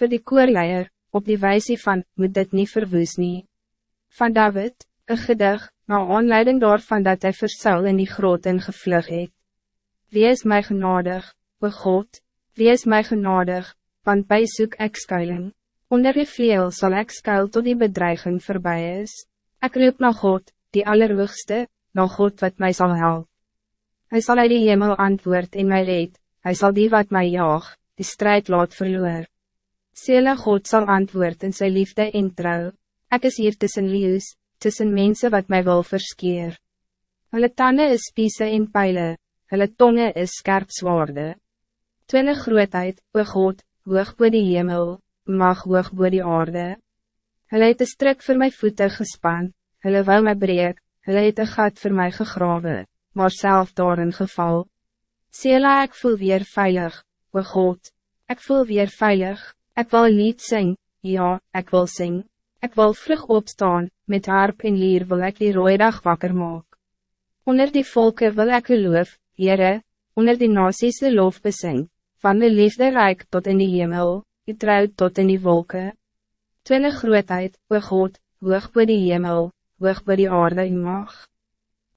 Voor die koorleier, op die wijze van, moet dit niet verwoes nie. Van David, een gedig, na aanleiding daarvan dat hij versuil in die groot en gevlug het. Wie is mij genadig, o God, wie is mij genadig, want bij soek ek skuiling. Onder die vleel sal ek skuil tot die bedreiging voorbij is. Ik roep naar God, die allerhoogste, naar God wat mij zal helpen. Hij zal uit die hemel antwoord in mij red, hij zal die wat mij jaag, die strijd laat verloor. Sele God zal antwoord in zijn liefde en trouw. Ik is hier tussen liefs, tussen mensen wat mij wil verskeer. Hulle tanden is spiese en pijlen, hulle tonge is scherp zwaarde. Twinne grootheid, o God, hoog bo die hemel, mag hoog bo die aarde. Hulle het een strik voor mijn voeten gespan, hulle wou my breek, hulle het een gat voor mij gegraven, maar zelf daarin geval. Sela ik voel weer veilig, o God, ik voel weer veilig, ik wil niet zingen, ja, ik wil zingen. Ik wil vlug opstaan, met harp en lier wil ik die rooie dag wakker maak. Onder die volken wil ik u loof, Heere, onder die nasies de loof besing, van de liefde rijk tot in die hemel, die trouw tot in die wolken. Twinne grootheid, o God, hoog by die hemel, hoog by die aarde u mag.